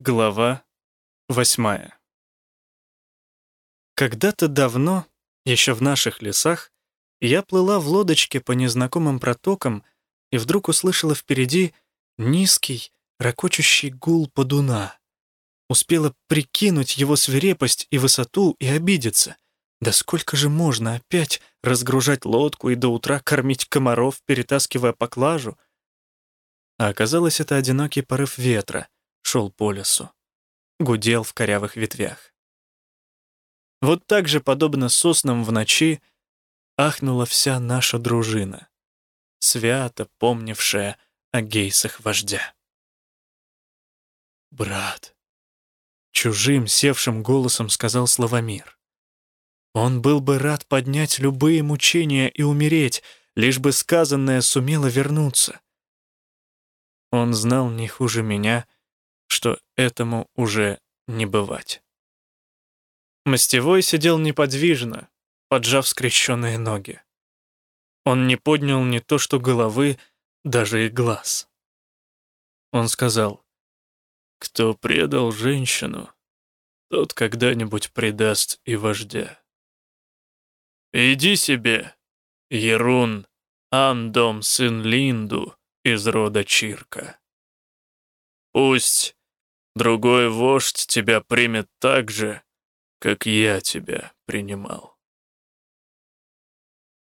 Глава восьмая Когда-то давно, еще в наших лесах, я плыла в лодочке по незнакомым протокам и вдруг услышала впереди низкий, ракочущий гул подуна. Успела прикинуть его свирепость и высоту и обидеться. Да сколько же можно опять разгружать лодку и до утра кормить комаров, перетаскивая поклажу? А оказалось, это одинокий порыв ветра шел по лесу. Гудел в корявых ветвях. Вот так же, подобно соснам в ночи, ахнула вся наша дружина, свято помнившая о гейсах вождя. «Брат», — чужим севшим голосом сказал Славомир, он был бы рад поднять любые мучения и умереть, лишь бы сказанное сумело вернуться. Он знал не хуже меня, что этому уже не бывать. Мастевой сидел неподвижно, поджав скрещенные ноги. Он не поднял ни то что головы, даже и глаз. Он сказал, «Кто предал женщину, тот когда-нибудь предаст и вождя». «Иди себе, Ерун, Андом, сын Линду из рода Чирка. Пусть другой вождь тебя примет так же, как я тебя принимал».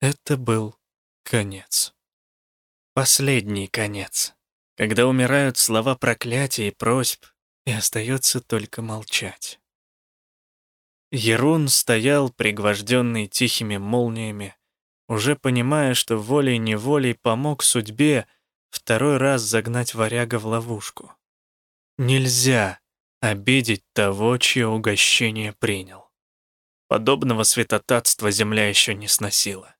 Это был конец. Последний конец, когда умирают слова проклятий и просьб, и остается только молчать. Ерун стоял, пригвожденный тихими молниями, уже понимая, что волей-неволей помог судьбе второй раз загнать варяга в ловушку. Нельзя обидеть того, чье угощение принял. Подобного святотатства земля еще не сносила.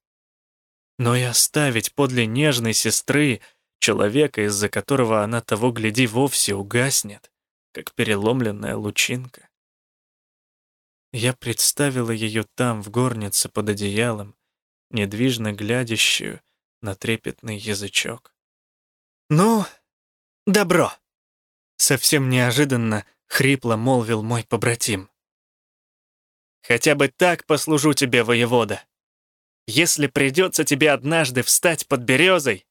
Но и оставить подле нежной сестры человека, из-за которого она того гляди вовсе угаснет, как переломленная лучинка. Я представила ее там, в горнице, под одеялом, недвижно глядящую на трепетный язычок. «Ну, добро!» Совсем неожиданно хрипло молвил мой побратим. «Хотя бы так послужу тебе, воевода. Если придется тебе однажды встать под березой,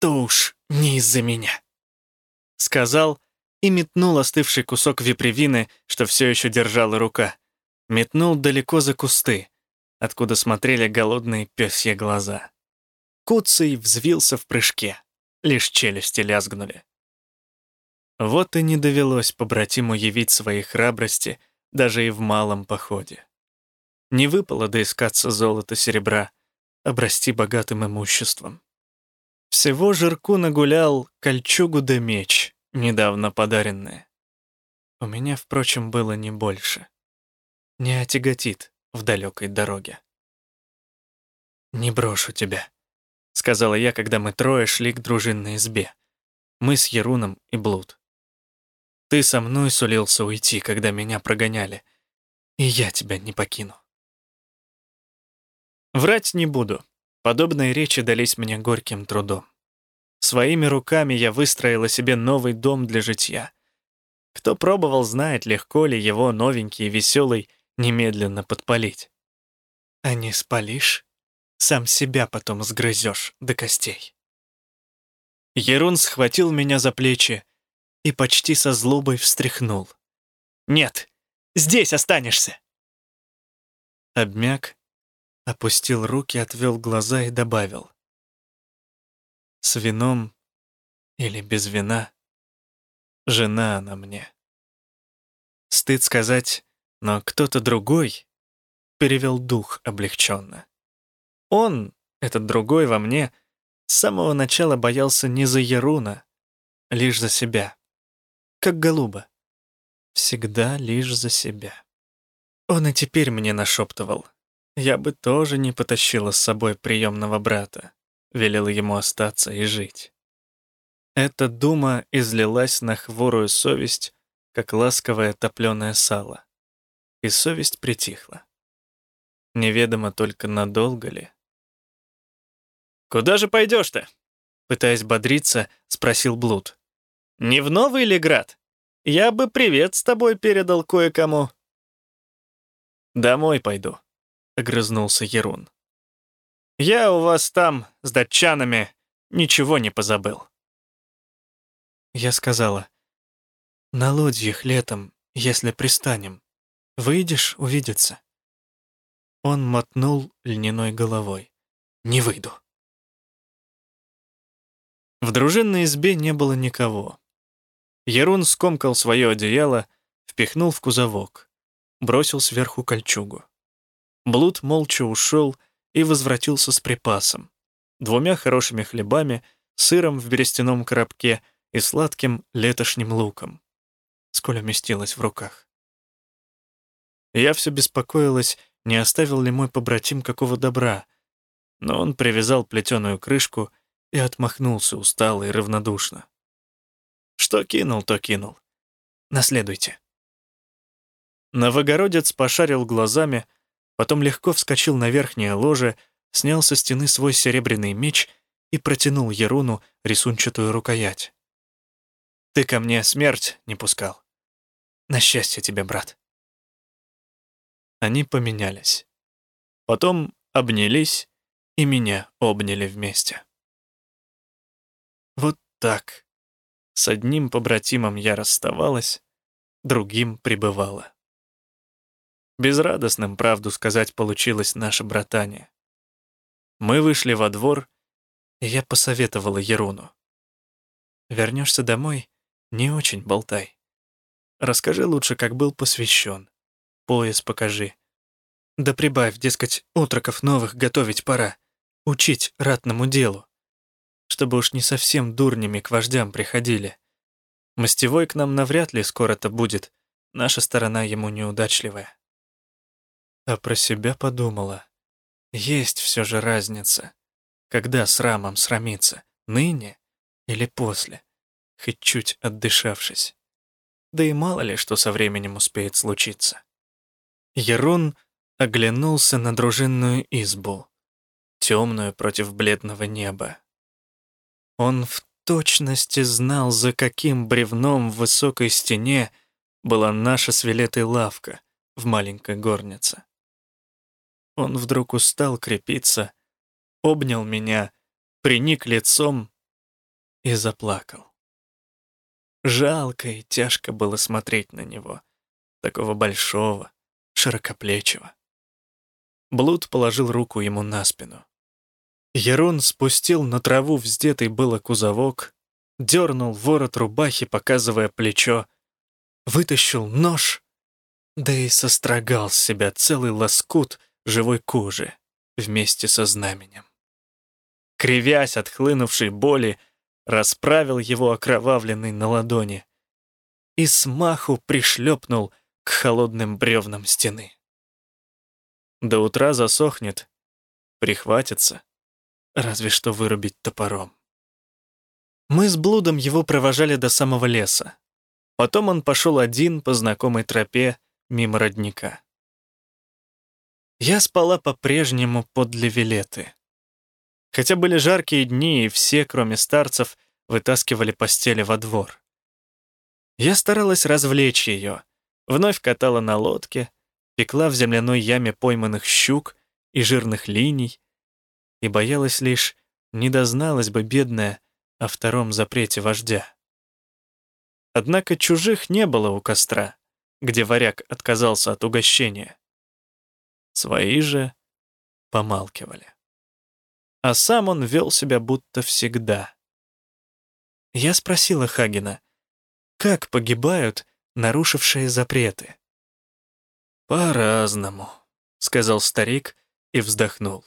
то уж не из-за меня», — сказал и метнул остывший кусок випревины, что все еще держала рука метнул далеко за кусты, откуда смотрели голодные пёсьи глаза. Куцый взвился в прыжке, лишь челюсти лязгнули. Вот и не довелось побратиму явить своей храбрости даже и в малом походе. Не выпало доискаться золота-серебра, обрасти богатым имуществом. Всего жирку нагулял кольчугу да меч, недавно подаренные. У меня, впрочем, было не больше не отяготит в далекой дороге. «Не брошу тебя», — сказала я, когда мы трое шли к дружинной избе. Мы с Еруном и Блуд. «Ты со мной сулился уйти, когда меня прогоняли, и я тебя не покину». Врать не буду. Подобные речи дались мне горьким трудом. Своими руками я выстроила себе новый дом для житья. Кто пробовал, знает, легко ли его новенький, веселый немедленно подпалить. А не спалишь, сам себя потом сгрызешь до костей. Ерун схватил меня за плечи и почти со злобой встряхнул. «Нет, здесь останешься!» Обмяк, опустил руки, отвел глаза и добавил. «С вином или без вина жена она мне. Стыд сказать, но кто-то другой перевел дух облегченно. Он, этот другой во мне, с самого начала боялся не за Яруна, лишь за себя. Как голуба. Всегда лишь за себя. Он и теперь мне нашептывал. Я бы тоже не потащила с собой приемного брата, велела ему остаться и жить. Эта дума излилась на хворую совесть, как ласковое топленое сало и совесть притихла. Неведомо только надолго ли. «Куда же пойдешь-то?» Пытаясь бодриться, спросил Блуд. «Не в Новый ли град? я бы привет с тобой передал кое-кому». «Домой пойду», — огрызнулся Ерун. «Я у вас там с датчанами ничего не позабыл». Я сказала, «На лодьях летом, если пристанем, выйдешь увидеться». Он мотнул льняной головой. «Не выйду». В дружинной избе не было никого. Ерун скомкал свое одеяло, впихнул в кузовок, бросил сверху кольчугу. Блуд молча ушел и возвратился с припасом, двумя хорошими хлебами, сыром в берестяном коробке и сладким летошним луком. Сколь уместилось в руках. Я все беспокоилась, не оставил ли мой побратим какого добра, но он привязал плетеную крышку и отмахнулся устало и равнодушно. Что кинул, то кинул. Наследуйте. Новогородец пошарил глазами, потом легко вскочил на верхнее ложе, снял со стены свой серебряный меч и протянул Еруну рисунчатую рукоять. «Ты ко мне смерть не пускал. На счастье тебе, брат». Они поменялись. Потом обнялись и меня обняли вместе. Вот так. С одним побратимом я расставалась, другим пребывала. Безрадостным, правду сказать, получилось наше братание. Мы вышли во двор, и я посоветовала Еруну. «Вернешься домой, не очень болтай. Расскажи лучше, как был посвящен. Пояс покажи. Да прибавь, дескать, отроков новых готовить пора, учить ратному делу чтобы уж не совсем дурнями к вождям приходили. Мастевой к нам навряд ли скоро-то будет, наша сторона ему неудачливая. А про себя подумала. Есть все же разница, когда с рамом срамиться, ныне или после, хоть чуть отдышавшись. Да и мало ли, что со временем успеет случиться. Ерун оглянулся на дружинную избу, темную против бледного неба. Он в точности знал, за каким бревном в высокой стене была наша с лавка в маленькой горнице. Он вдруг устал крепиться, обнял меня, приник лицом и заплакал. Жалко и тяжко было смотреть на него, такого большого, широкоплечего. Блуд положил руку ему на спину. Ерон спустил на траву вздетый было кузовок, дернул ворот рубахи, показывая плечо, вытащил нож, да и сострогал с себя целый лоскут живой кожи вместе со знаменем. Кривясь от хлынувшей боли, расправил его окровавленный на ладони и смаху пришлепнул к холодным бревнам стены. До утра засохнет, прихватится, разве что вырубить топором. Мы с Блудом его провожали до самого леса. Потом он пошел один по знакомой тропе мимо родника. Я спала по-прежнему подле Вилеты. Хотя были жаркие дни, и все, кроме старцев, вытаскивали постели во двор. Я старалась развлечь ее, вновь катала на лодке, пекла в земляной яме пойманных щук и жирных линий, и боялась лишь, не дозналась бы бедная о втором запрете вождя. Однако чужих не было у костра, где варяг отказался от угощения. Свои же помалкивали. А сам он вел себя будто всегда. Я спросила Хагена, как погибают нарушившие запреты? «По-разному», — сказал старик и вздохнул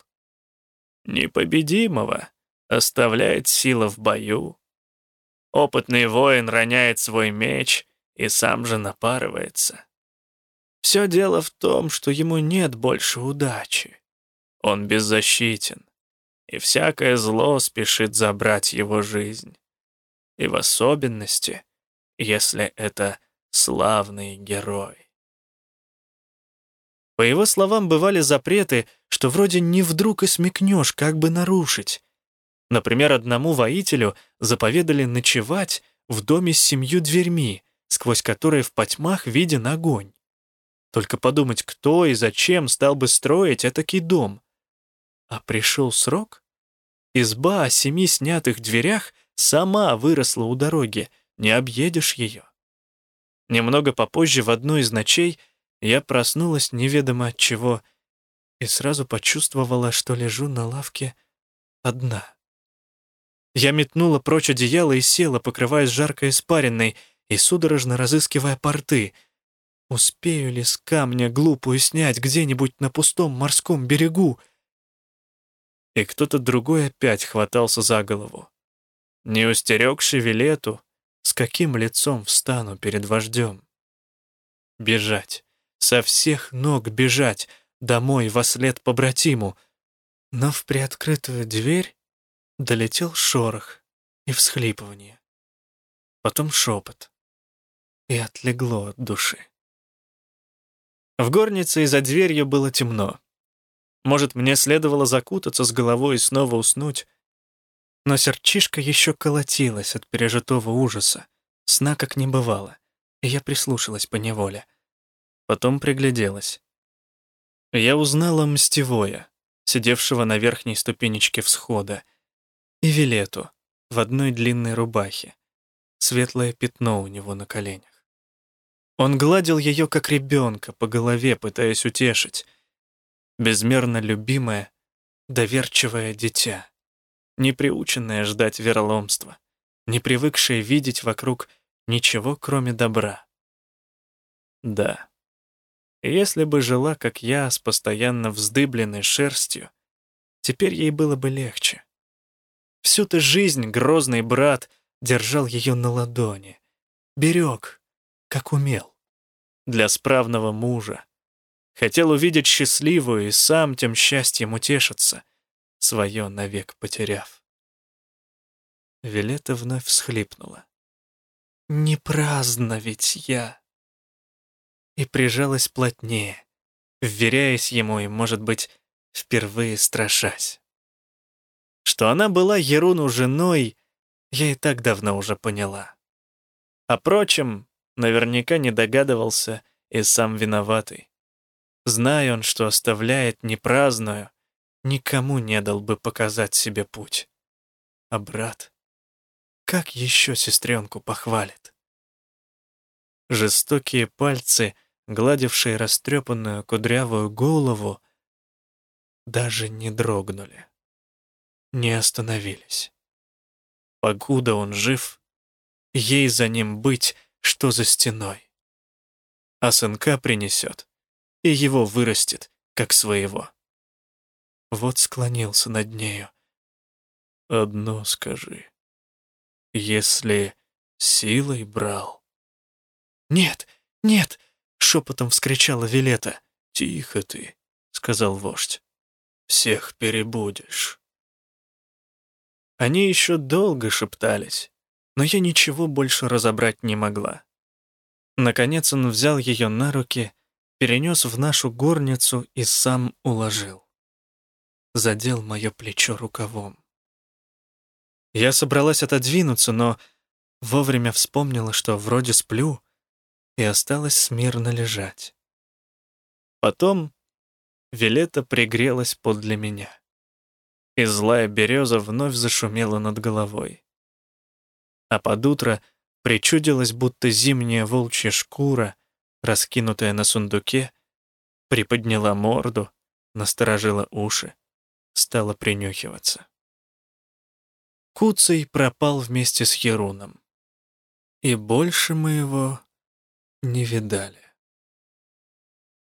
непобедимого оставляет сила в бою. Опытный воин роняет свой меч и сам же напарывается. Все дело в том, что ему нет больше удачи. Он беззащитен, и всякое зло спешит забрать его жизнь. И в особенности, если это славный герой. По его словам, бывали запреты, что вроде не вдруг и смекнешь, как бы нарушить. Например, одному воителю заповедали ночевать в доме с семью дверьми, сквозь которые в потьмах виден огонь. Только подумать, кто и зачем стал бы строить этакий дом. А пришел срок? Изба о семи снятых дверях сама выросла у дороги, не объедешь ее. Немного попозже в одну из ночей я проснулась неведомо от чего и сразу почувствовала, что лежу на лавке одна. Я метнула прочь одеяло и села, покрываясь жаркой испаренной и судорожно разыскивая порты. Успею ли с камня глупую снять где-нибудь на пустом морском берегу? И кто-то другой опять хватался за голову. Не устерегши Вилету, с каким лицом встану перед вождем? Бежать, со всех ног бежать, домой во след побратиму. Но в приоткрытую дверь долетел шорох и всхлипывание. Потом шепот. И отлегло от души. В горнице и за дверью было темно. Может, мне следовало закутаться с головой и снова уснуть, но сердчишка еще колотилась от пережитого ужаса, сна как не бывало, и я прислушалась по неволе. Потом пригляделась. Я узнала Мстевоя, сидевшего на верхней ступенечке всхода, и Вилету в одной длинной рубахе, светлое пятно у него на коленях. Он гладил ее, как ребенка, по голове, пытаясь утешить. Безмерно любимое, доверчивое дитя не приученная ждать вероломства, не привыкшая видеть вокруг ничего, кроме добра. Да, если бы жила, как я, с постоянно вздыбленной шерстью, теперь ей было бы легче. Всю-то жизнь грозный брат держал ее на ладони, берег, как умел, для справного мужа. Хотел увидеть счастливую и сам тем счастьем утешиться — свое навек потеряв. Вилета вновь всхлипнула. «Не праздно ведь я!» И прижалась плотнее, вверяясь ему и, может быть, впервые страшась. Что она была Еруну женой, я и так давно уже поняла. О прочем, наверняка не догадывался и сам виноватый. Зная он, что оставляет непраздную, никому не дал бы показать себе путь. А брат, как еще сестренку похвалит? Жестокие пальцы, гладившие растрепанную кудрявую голову, даже не дрогнули, не остановились. Покуда он жив, ей за ним быть, что за стеной. А сынка принесет, и его вырастет, как своего вот склонился над нею. «Одно скажи. Если силой брал...» «Нет, нет!» — шепотом вскричала Вилета. «Тихо ты», — сказал вождь. «Всех перебудешь». Они еще долго шептались, но я ничего больше разобрать не могла. Наконец он взял ее на руки, перенес в нашу горницу и сам уложил задел мое плечо рукавом. Я собралась отодвинуться, но вовремя вспомнила, что вроде сплю, и осталась смирно лежать. Потом Вилета пригрелась подле меня, и злая береза вновь зашумела над головой. А под утро причудилась, будто зимняя волчья шкура, раскинутая на сундуке, приподняла морду, насторожила уши стала принюхиваться. Куцей пропал вместе с Еруном. И больше мы его не видали.